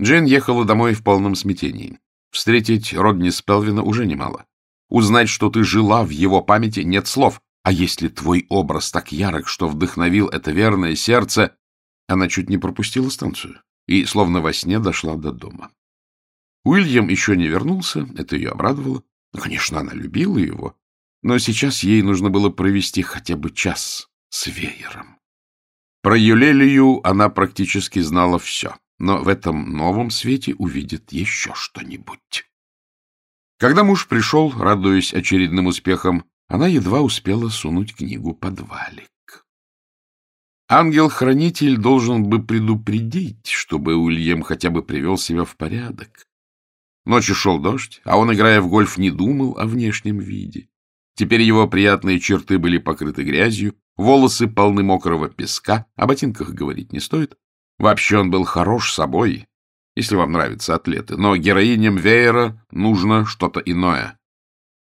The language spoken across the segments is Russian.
Джейн ехала домой в полном смятении. Встретить Родни Спелвина уже немало. Узнать, что ты жила в его памяти, нет слов. А если твой образ так ярок, что вдохновил это верное сердце... Она чуть не пропустила станцию и, словно во сне, дошла до дома. Уильям еще не вернулся, это ее обрадовало. Ну, конечно, она любила его, но сейчас ей нужно было провести хотя бы час с веером. Про Юлелию она практически знала все, но в этом новом свете увидит еще что-нибудь. Когда муж пришел, радуясь очередным успехам, она едва успела сунуть книгу под валик. Ангел-хранитель должен бы предупредить, чтобы Уильям хотя бы привел себя в порядок. Ночью шел дождь, а он, играя в гольф, не думал о внешнем виде. Теперь его приятные черты были покрыты грязью, волосы полны мокрого песка, о ботинках говорить не стоит. Вообще он был хорош собой, если вам нравятся атлеты, но героиням веера нужно что-то иное.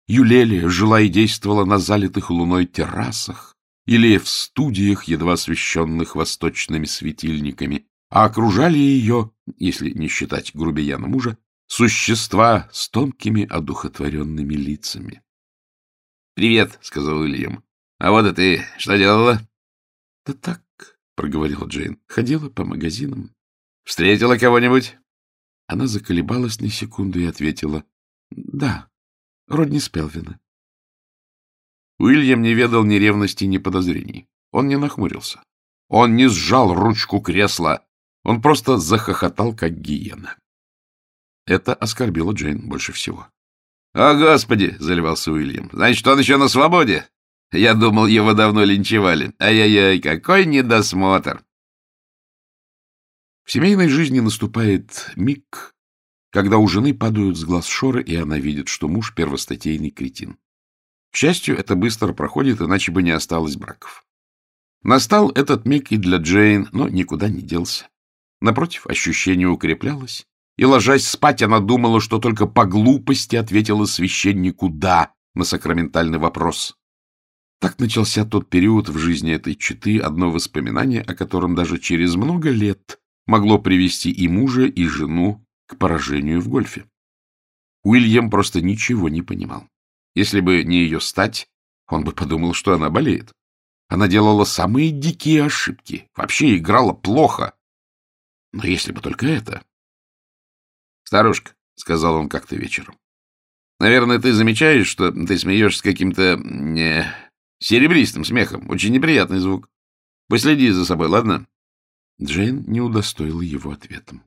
Юлелия жила и действовала на залитых луной террасах или в студиях, едва освещенных восточными светильниками, а окружали ее, если не считать грубияна мужа, существа с тонкими одухотворенными лицами. — Привет, — сказал Уильям. — А вот и ты что делала? — Да так, — проговорила Джейн. — Ходила по магазинам. — Встретила кого-нибудь? Она заколебалась на секунду и ответила. — Да, Родни Спелвина. Уильям не ведал ни ревности, ни подозрений. Он не нахмурился. Он не сжал ручку кресла. Он просто захохотал, как гиена. Это оскорбило Джейн больше всего. — О, Господи! — заливался Уильям. — Значит, он еще на свободе? Я думал, его давно линчевали. Ай-яй-яй, какой недосмотр! В семейной жизни наступает миг, когда у жены падают с глаз шоры, и она видит, что муж — первостатейный кретин. К счастью, это быстро проходит, иначе бы не осталось браков. Настал этот миг и для Джейн, но никуда не делся. Напротив, ощущение укреплялось, и, ложась спать, она думала, что только по глупости ответила священнику «да» на сакраментальный вопрос. Так начался тот период в жизни этой четы, одно воспоминание, о котором даже через много лет могло привести и мужа, и жену к поражению в гольфе. Уильям просто ничего не понимал. Если бы не ее стать, он бы подумал, что она болеет. Она делала самые дикие ошибки, вообще играла плохо. Но если бы только это... — Старушка, — сказал он как-то вечером, — наверное, ты замечаешь, что ты смеешься с каким-то не серебристым смехом. Очень неприятный звук. Последи за собой, ладно? Джейн не удостоила его ответом.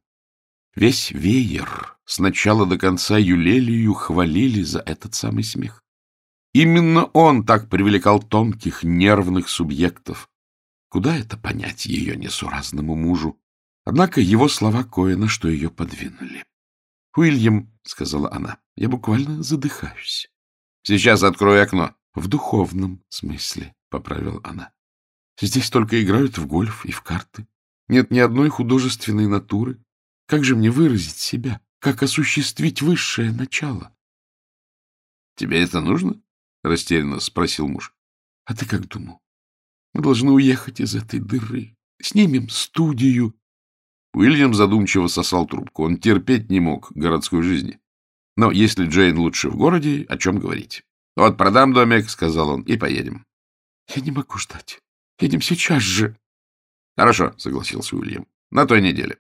Весь веер с начала до конца Юлелию хвалили за этот самый смех. Именно он так привлекал тонких, нервных субъектов. Куда это понять ее несуразному мужу? Однако его слова Коэна, что ее подвинули. — Уильям, — сказала она, — я буквально задыхаюсь. — Сейчас открою окно. — В духовном смысле, — поправила она. — Здесь только играют в гольф и в карты. Нет ни одной художественной натуры, как же мне выразить себя? Как осуществить высшее начало? — Тебе это нужно? — растерянно спросил муж. — А ты как думал? Мы должны уехать из этой дыры. Снимем студию. Уильям задумчиво сосал трубку. Он терпеть не мог городской жизни. Но если Джейн лучше в городе, о чем говорить? — Вот продам домик, — сказал он, — и поедем. — Я не могу ждать. Едем сейчас же. — Хорошо, — согласился Уильям. — На той неделе.